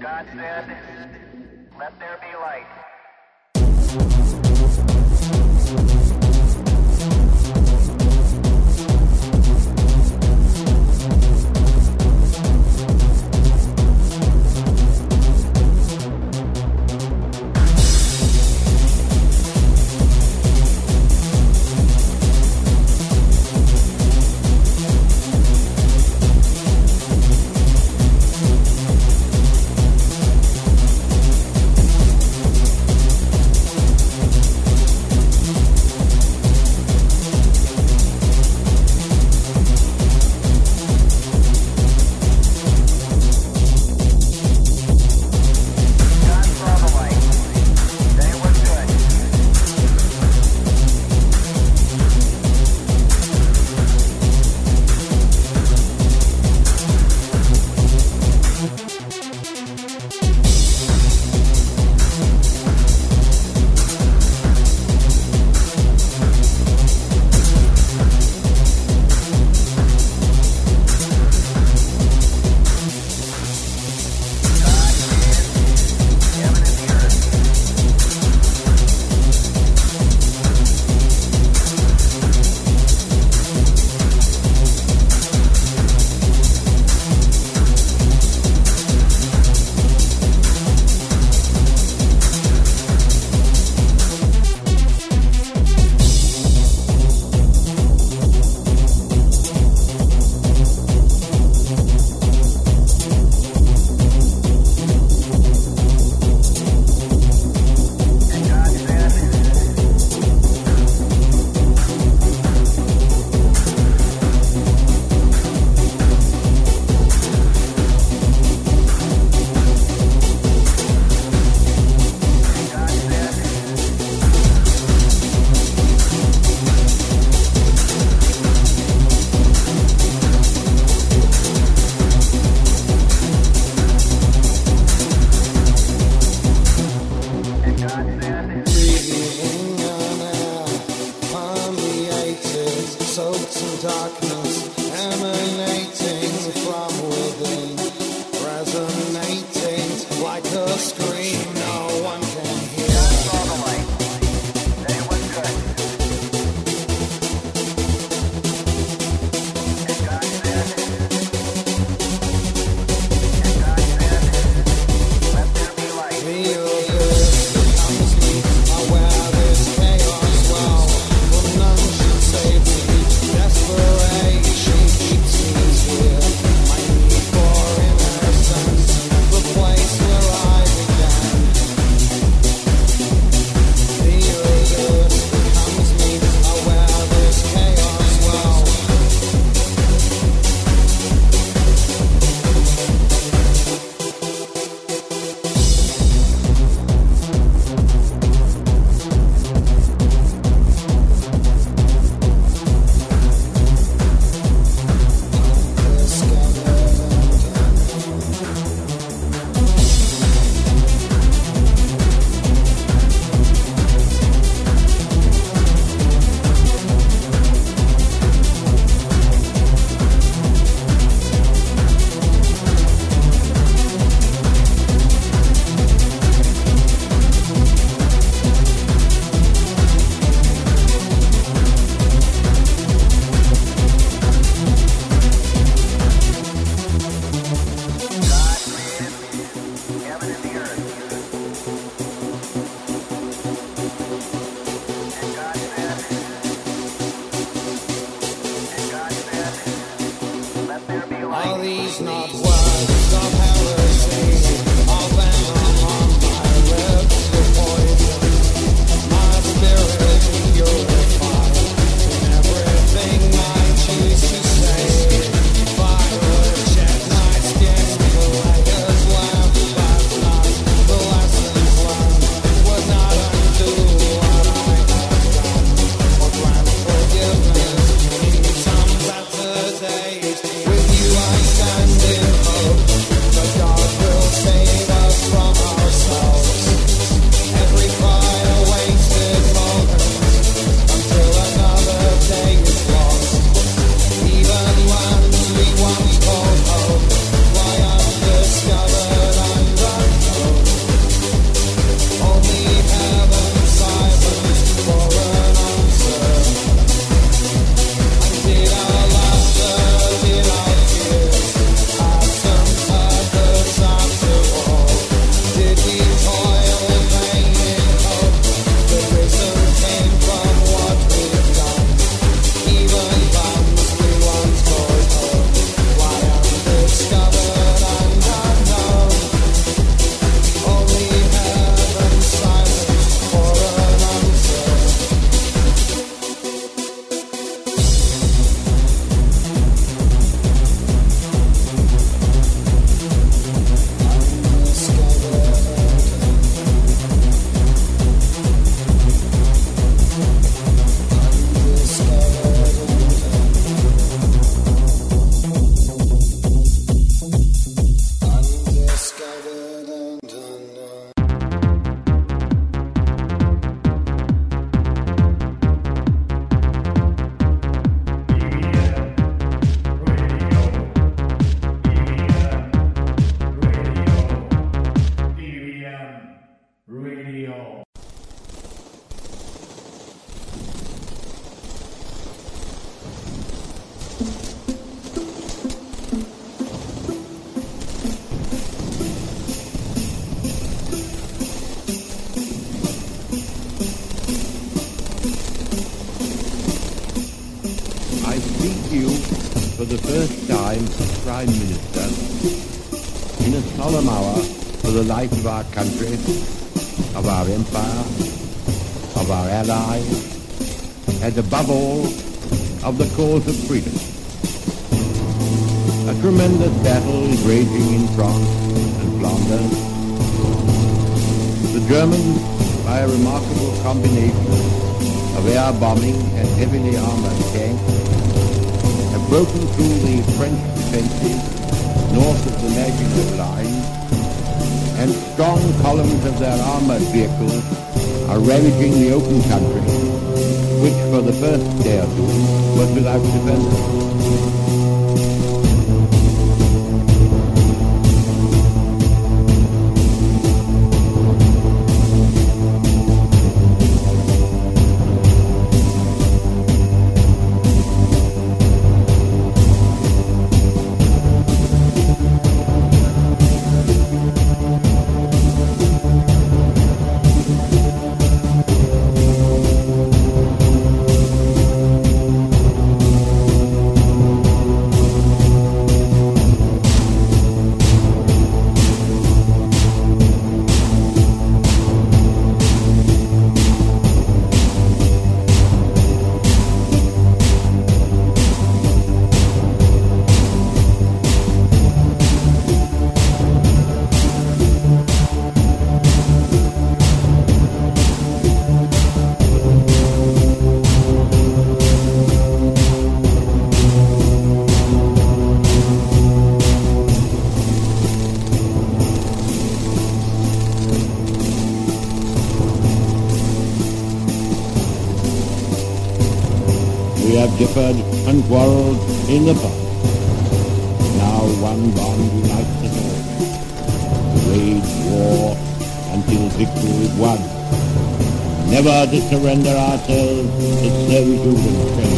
God said, let there be light. First time a Prime Minister in a solemn hour for the life of our country, of our empire, of our allies, and above all, of the cause of freedom. A tremendous battle is raging in France and Flanders. The Germans, by a remarkable combination of air bombing and heavily armored tanks, broken through the French defenses north of the Maginot Line, and strong columns of their armored vehicles are ravaging the open country, which for the first day or two was without defenders. Differed and quarrelled in the past. Now one bond unites us all. To wage war until victory is won. Never to surrender ourselves to servitude and shame,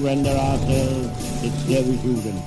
surrender ourselves to servitude and